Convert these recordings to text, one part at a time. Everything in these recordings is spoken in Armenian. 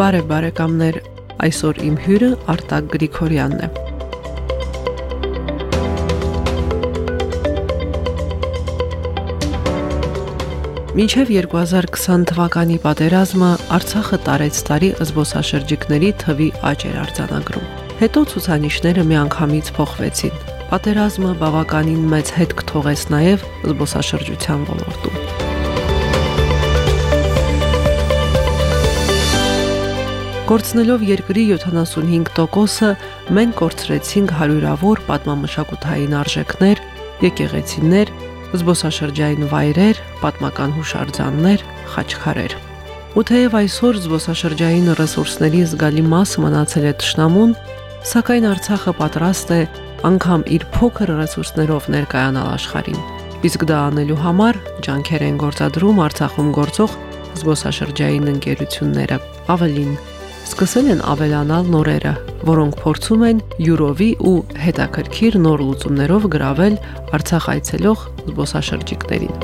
Բարև բարեկամներ, այսօր իմ հյուրը Արտակ Գրիգորյանն է։ Մինչև 2020 թվականի պատերազմը Արցախը տարեց տարի զբոսաշրջիկների թվի աճ էր արձանագրում։ Հետո ցուցանիշները միանգամից փոխվեցին։ Պատերազմը բավականին մեծ հետք թողեց նաև զբոսաշրջության ոլորտում։ Կորցնելով երկրի 75%-ը մենք կորցրեցինք հարյուրավոր պատմամշակութային արժեքներ, եկեղեցիներ, զբոսաշրջային վայրեր, պատմական հուշարձաններ, խաչքարեր։ Ու թեև այսօր զբոսաշրջային ռեսուրսների զգալի մասը մնացել է ճշնամուն, սակայն Արցախը պատրաստ է անգամ իր փոքր ռեսուրսներով ներկայանալ աշխարհին։ Իսկ դա անելու համար ջանքեր են գործադրում Արցախում գործող զբոսաշրջային ընկերությունները։ Ավելին, սկսել են ավելանալ նորերը, որոնք փորձում են յուրովի ու հետաքրքիր նոր լուծումներով գravel Արցախ այցելող զբոսաշրջիկներին։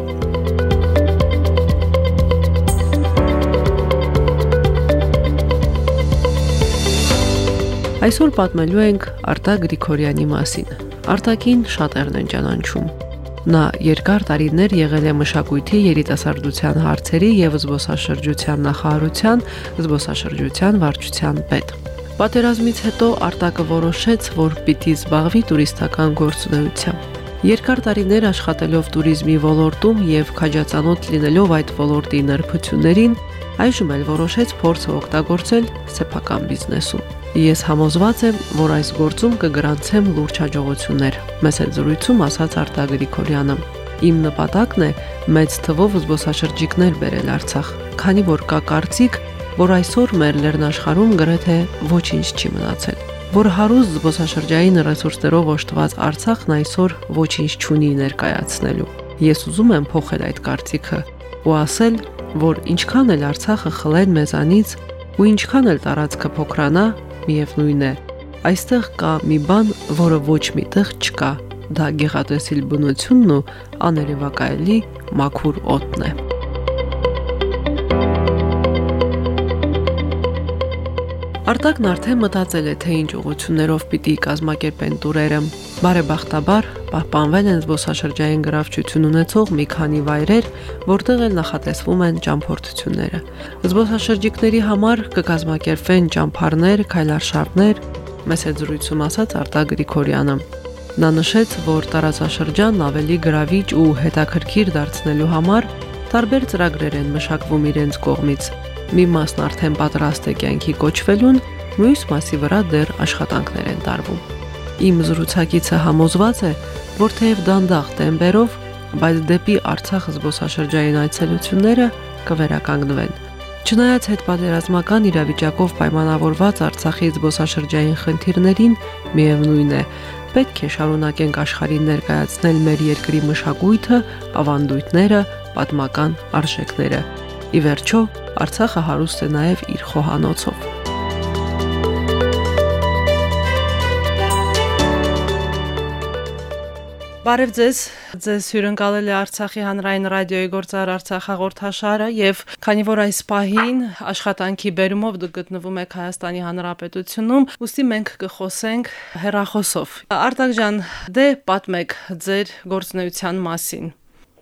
Այսօր պատմելու ենք Արտակ Գրիգորյանի մասին։ Արտակին շատերն են ճանաչում։ Նա երկար տարիներ եղել է մշակույթի երիտասարդության հարցերի եւ զբոսաշրջության նախարարության, զբոսաշրջության վարչության պետ։ Պատերազմից հետո Արտակը որոշեց, որ պիտի զբաղվի տուրիստական գործունեությամբ։ Երկար տարիներ աշխատելով туриզմի ոլորտում եւ քաջացանոթ լինելով այդ ոլորտի նրբություններին, այժմ էլ որոշեց փորձը օգտագործել սեփական բիզնեսում։ Ես համոզված եմ, որ այս գործում կգրանցեմ լուրջ հաջողություններ։ Մեծ զրույցում ասաց Արտակ Գրիգորյանը։ Իմ նպատակն է մեծ թվով զբոսաշրջիկներ բերել Արցախ, քանի որ կա կարծիք, որ այսօր մեր լեռնաշխարհում գրեթե ոչինչ չի մնացել որ հարուստ զբոսաշրջային ռեսուրսներով օժտված Արցախն այսօր ոչինչ չունի ներկայացնելու։ Ես ուզում եմ փոխել այդ կարծիքը ու ասել, որ ինչքան էլ Արցախը խլեն մեզանից ու ինչքան էլ տարածքը փոքրանա, միևնույն է, այստեղ կա մի բան, որը ոչ միտեղ չկա։ Դա գեղատեսիլ բնությունն ու աներևակայելի մաքուր օդն է։ Արտակն արդեն մտածել է, թե ինչ ուղություններով պիտի կազմակերպեն տուրերը։ Բարեբախտաբար պահպանվել են զբոսաշրջային գրավչություն ունեցող մի քանի վայրեր, որտեղ էլ նախատեսվում են ճամփորդությունները։ Զբոսաշրջիկների համար կկազմակերպվեն ճամփարներ, քայլարշավներ, մեծ զրույցում ասաց Արտակ Գրիգորյանը։ Նա նշեց, որ տարածաշրջանն ավելի գրավիչ ու հետաքրքիր դարձնելու համար տարբեր ծրագրեր են մշակվում իրենց կողմից։ Մի մասն արդեն պատրաստ է կյանքի կոչվելուն, մյուս մասի վրա դեռ աշխատանքներ են տարվում։ Իմ զրուցակիցը համոզված է, որ թեև դանդաղ տեմպերով, բայց դեպի Արցախ զբոսաշրջային այցելությունները կվերականգնվեն։ Չնայած հետպատերազմական իրավիճակով պայմանավորված Արցախի զբոսաշրջային խնդիրներին, միևնույն է, պետք է շարունակենք աշխարհին ներկայացնել մեր երկրի մշակույթը, ավանդույթները, պատմական արժեքները։ Ի վերջո, Արցախը հարուստ է նաև իր խոհանոցով։ Բարև ձեզ։ Ձեզ հյուրընկալել է Արցախի հանրային ռադիոյի գործար Արցախ հաղորդաշարը եւ քանի որ այս պահին աշխատանքի բերումով դուք գտնվում եք Հայաստանի Հանրապետությունում, ուստի մենք կխոսենք հերախոսով։ Արտակ ջան, դե պատմեք ձեր գործնեության մասին։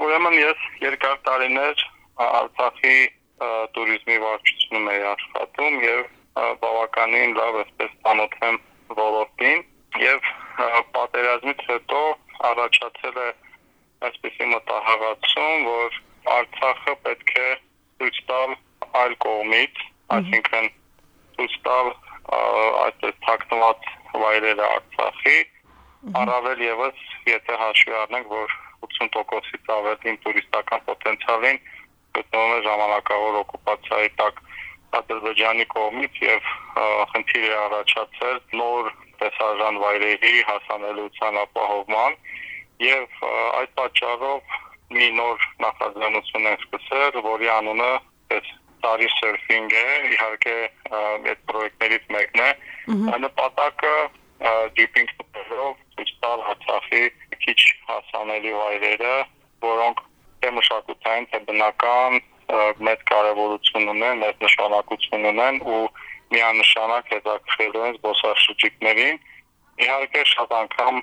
Ուրեմն ես երկար տարիներ Արցախի туриզմի վարչությունում էի աշխատում եւ բավականին լավ էսպես ծանոթ եմ ոլորտին եւ պատերազմից հետո առաջացել է այսպեսի մտահղացում, որ Արցախը պետք է ցույց տալ այլ կողմից, այսինքն ցույց տալ այսպես թաքնված վայրերը Արցախի, առավել եւս եթե հաշվի առնենք, որ 80%-ից ավելին տուրիստական պոտենցիալին գտնվում է ժամանակավոր օկուպացիայի տակ Ադրբեջանի կողմից եւ խնդիր է առաջացել նոր տեսարժան վայրերի հասանելիության ապահովման եւ այդ պատճառով մի նոր նախաձեռնություն են սկսել, որի անունը պես տարի սերֆինգ է, իհարկե այդ պրոյեկտներից մեկն է։ Նպատակը ջիպինգ տներով ցույց տալ Արցախի քիչ հասանելի վայրերը, որոնք թե մշակութային, թե բնական մեծ կարևորություն ունեն, մեծ նշանակություն ունեն ու միանշանակ հետաքրքրելու են զբոսաշրջիկներին։ Իհարկե շատ անգամ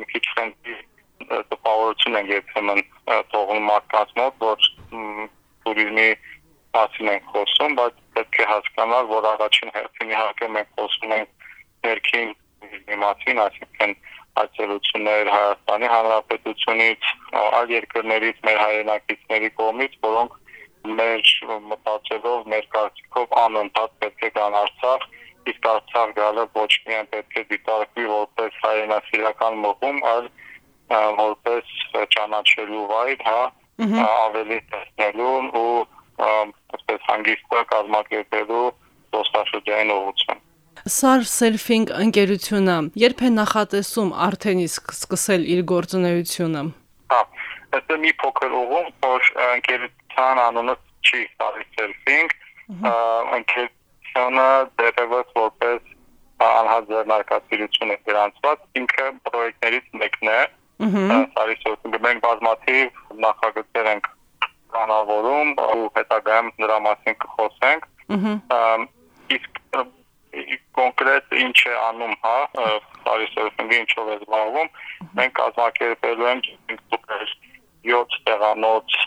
մի քիչ խնդիր տպավորություն ենք երբեմն թողնում մարդկանց մոտ, որ туриզմի մասին ենք խոսում, բայց պետք է հասկանալ, որ առաջին հերթին իհարկե մենք խոսում ենք ներքին turizմի մասին, այսինքն այցելություններ Հայաստանի Հանրապետությունից, այլ երկրներից մեր հայրենակիցների կողմից, որոնք մեր մտածելով, մեր կարծիքով անընդհատ պետք է գան Արցախ, իսկ Արցախ գալը ոչ միայն պետք է դիտարկվի որպես հայրենասիրական մղում, այլ որպես ճանաչելու վայր, հա, ավելի տեսնելու ու այսպես հանգիստը կազմակերպելու ոստաշրջային ուղղություն։ Սար Սելֆինգ ընկերությունը երբ է նախատեսում արդեն իսկ սկսել իր գործունեությունը։ Հա, դա մի փոքր ուղում, որ ընկերության անունը չի Սար Սելֆինգ, ընկերությունը դերևս որպես անհատ ձեռնարկատիրություն է գրանցված, ինքը պրոյեկտներից մեկն է։ Սարի Սելֆինգը մենք բազմաթիվ նախագծեր ենք կանավորում ու հետագայում նրա մասին կխոսենք։ Իսկ կոնկրետ ինչ է անում, հա, Փարիսովինգը ինչով է զբաղվում, մենք կազմակերպելու ենք 7 տեղանոց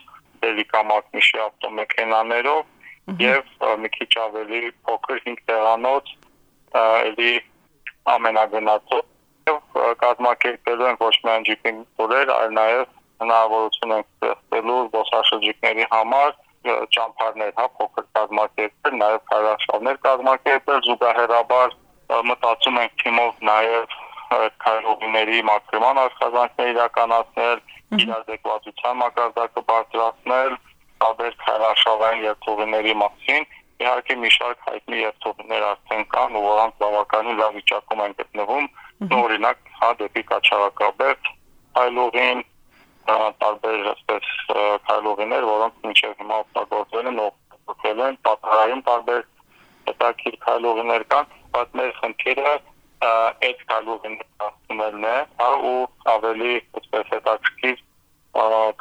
դելիկամակնիշի ավտոմեքենաներով եւ մի քիչ ավելի փոքր 5 տեղանոց էլի ամենագնացով եւ կազմակերպելու ենք ոչ միայն ջիպինգ տուրեր, այլ նաեւ հնարավորություն ենք ստեղծելու զբոսաշրջիկների համար ճամփարներ, հա, փոքր կազմակերպել, նաև քարաշավներ կազմակերպել, զուգահեռաբար մտածում ենք թիմով նաև քայլողիների մաքրման աշխատանքներ իրականացնել, իրազեկվածության մակարդակը բարձրացնել, տարբեր քայլաշավային երթուղիների մասին իհարկե մի շարք հայտնի երթուղիներ արդեն կան, որոնք բավականին լավ վիճակում են գտնվում, օրինակ, հա դեպի Կաչարակաբերդ, Հայլուղին, տարբեր այսպես քայլողիներ, որոնք մինչև հիմա օգտագործվել են, օգտագործվել են պատահարային տարբեր հետաքրքիր քայլողիներ կան, բայց մեր խնդիրը այդ քայլողիները ստումելն է, հա ու ավելի այսպես հետաքրքիր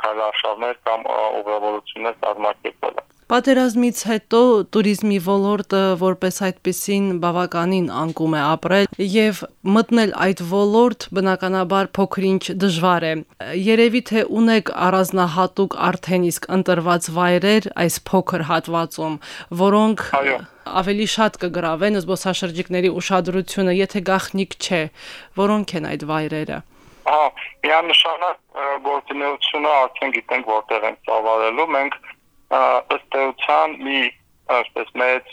քայլարշավներ կամ ուղղավորություններ կազմակերպելը։ Պատերազմից հետո туриզմի ոլորտը որպես այդպեսին բավականին անկում է ապրել եւ մտնել այդ ոլորտ բնականաբար փոքրինչ դժվար է։ Երևի թե ունեք առանձնահատուկ արդեն իսկ ընտրված վայրեր այս փոքր հատվածում, որոնք Այո ավելի շատ կգրավեն զբոսաշրջիկների ուշադրությունը, եթե գախնիկ չէ, որոնք են այդ վայրերը։ Հա, միանշանակ գործունեությունը արդեն գիտենք որտեղ են ծավալելու։ Մենք ըստ էության մի այսպես մեծ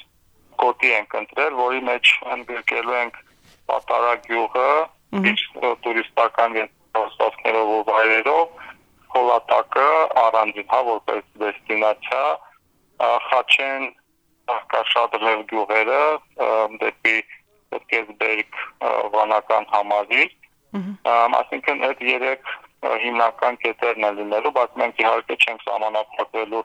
կոտի ենք ընտրել, որի մեջ ընդգրկելու ենք Պատարագ գյուղը, տուրիստական ենթաստացներով ու վայրերով, Հոլատակը, առանձին հա որպես դեստինացիա, Խաչեն, Կաշադրև գյուղերը, դեպի Կեսբերգ վանական համալիր, այսինքն այդ երեք հիմնական կետերն են լինելու, բայց մենք իհարկե չենք սահմանափակվելու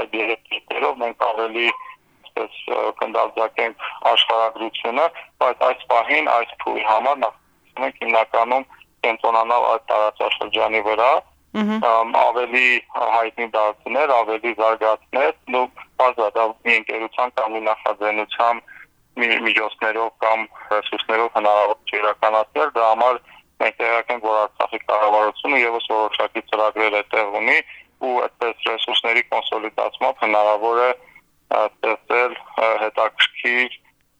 այդ երեքերով մենք ավելի այսպես կնդարձակենք աշխարհագրությունը, բայց այս պահին այս փուլի համար նախատեսում հիմնականում կենտրոնանալ այդ տարածաշրջանի վրա ավելի հայտնի դարձնել, ավելի զարգացնել, ու բազա մի ընկերության կամ մի նախաձեռնության միջոցներով կամ ռեսուրսներով հնարավոր իրականացնել, դա համար մենք տեղյակ ենք, որ Արցախի կառավարությունը եւս որոշակի ծրագրեր է տեղ ունի, ու այդպես ռեսուրսների կոնսոլիդացմամբ հնարավոր է ստեղծել հետաքրքիր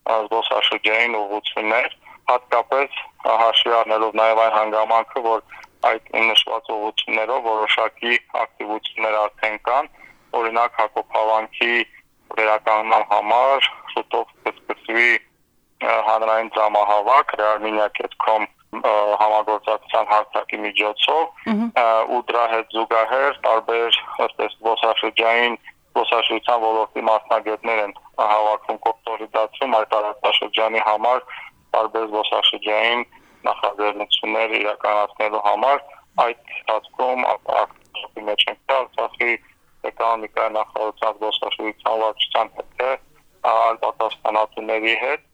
զբոսաշրջային ուղղություններ, հատկապես հաշվի առնելով նաև այն հանգամանքը, որ այդ նշված ուղղություններով որոշակի ակտիվություններ արդեն կան, օրինակ Հակոբ Հավանքի վերականգնման համար շուտով կսկսվի հանրային դրամահավաք Ռեալմինիա.com համագործակցության հարթակի միջոցով ու դրա հետ զուգահեռ տարբեր ըստ ոսաշրջային ոսաշրջության ոլորտի մասնագետներ են հավաքվում կոնսոլիդացում այդ տարածաշրջանի համար տարբեր ոսաշրջային նախաձեռնություններ իրականացնելու համար այդ ընթացքում ակտիվի մեջ ենք Արցախի էկոնոմիկայի նախարարության ոսաշրջության վարչության հետ այլ պատասխանատուների հետ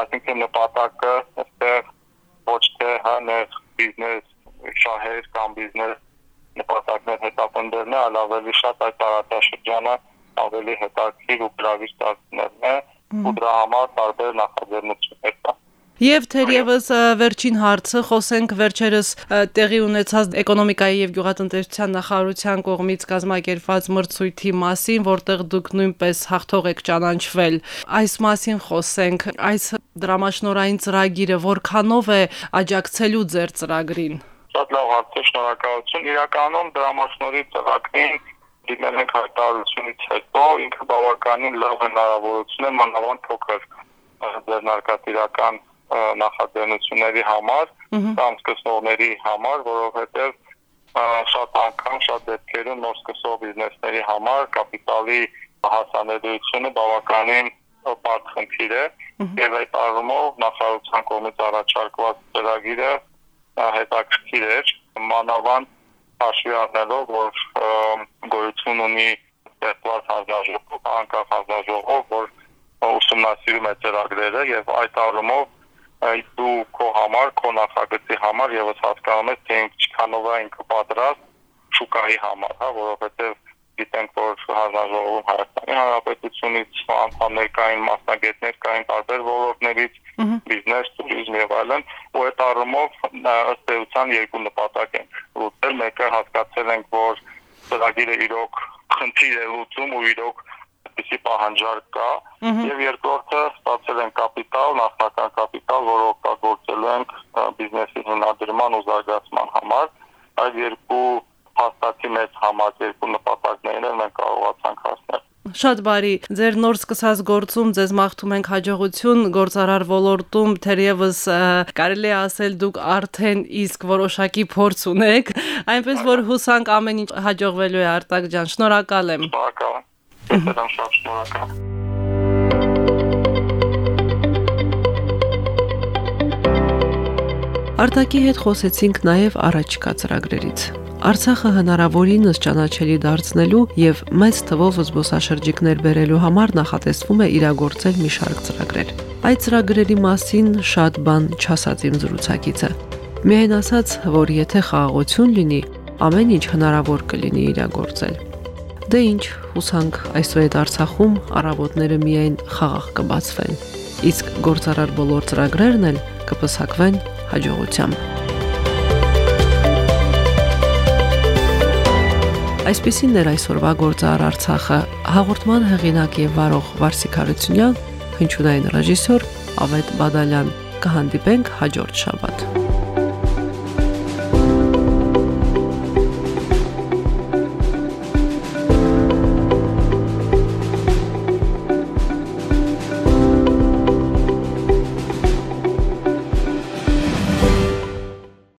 այսինքն նպատակը այստեղ ոչ թե հաներ բիզնես շահեր կամ բիզնես նպատակներ հետապնդելն է, այլ ավելի շատ այդ տարածաշրջանը ավելի հետաքրքիր ու գրավիչ դարձնելն է ու դրա համար տարբեր նախաձեռնություններ կան։ Եվ թերևս վերջին հարցը խոսենք վերջերս տեղի ունեցած էկոնոմիկայի եւ գյուղատնտեսության նախարարության կողմից կազմակերպված մրցույթի մասին, որտեղ դուք նույնպես հաղթող եք ճանաչվել։ Այս մասին խոսենք։ Այս դրամաշնորային ծրագիրը որքանով է աջակցելու ձեր ծրագրին։ Շատ լավ հարց է, շնորհակալություն։ Իրականում դրամաշնորի ծրագրին դիմել ենք հայտարարությունից հետո ինքը բավականին լավ հնարավորություն է մանավանդ փոքր ձեռնարկատիրական նախաձեռնությունների համար կամ սկսողների համար, որովհետև շատ անգամ շատ դեպքերում նոր սկսող բիզնեսների համար կապիտալի հասանելիությունը բավականին բարդ խնդիր է եւ այդ առումով նախարարության կողմից առաջարկված ծրագիրը հետաքրքիր էր մանավանդ հաշվի առնելով որ գոյություն ունի ստեղծված հանձնաժողով, անկախ հանձնաժողով, որ ուսումնասիրում է ծրագրերը եւ այդ առումով այդ դու քո համար, քո նախագծի համար եւս հասկանում ես, թե ինք չքանով այն կպատրաստ շուկայի համար, հա, որովհետեւ գիտենք, որ հանրահայրական Հայաստանի Հանրապետությունից անդամ ներկային մասնագետներ կային տարբեր ոլորտներից, բիզնես, туриզմ եւ այլն, ու այդ առումով ըստ էության երկու նպատակ են. Լուծել, մեկը հասկացել ենք, որ ծրագիրը իրոք խնդիր է լուծում ու իրոք այդպիսի պահանջարկ կա եւ երկրորդը ստացել են կապիտալ, նախնական կապիտալ, որը օգտագործելու ենք բիզնեսի հիմնադրման ու զարգացման համար։ Այդ երկու փաստացի մեծ համար երկու նպատակներն են մենք կարողացանք հասնել։ Շատ բարի։ Ձեր նոր սկսած գործում ձեզ մաղթում ենք հաջողություն գործարար ոլորտում, թերևս կարելի է ասել դուք արդեն իսկ որոշակի փորձ ունեք, այնպես որ հուսանք ամեն ինչ հաջողվելու է Արտակ ջան։ Շնորհակալ եմ։ Շնորհակալ եմ։ Դրան շատ շնորհակալ։ Արտակի հետ խոսեցինք նաև առաջկա ծրագրերից։ Արցախը հնարավորինս ճանաչելի դարձնելու եւ մեծ թվով զբոսաշրջիկներ բերելու համար նախատեսվում է իրագործել մի շարք ծրագրեր։ Այդ ծրագրերի մասին շատ բան չասած իմ զրուցակիցը։ Միայն ասաց, որ եթե խաղաղություն լինի, ամեն ինչ հնարավոր կլինի իրագործել։ Դե ինչ, հուսանք այդ Արցախում առավոտները միայն խաղաղ կբացվեն, իսկ գործարար բոլոր ծրագրերն էլ կպսակվեն հաջողությամբ։ Այսպեսին էր այսօրվա գործարար Արցախը հաղորդման հեղինակ եւ վարող Վարսիկ Հարությունյան, հնչյունային ռեժիսոր Ավետ Բադալյան։ Կհանդիպենք հաջորդ շաբաթ։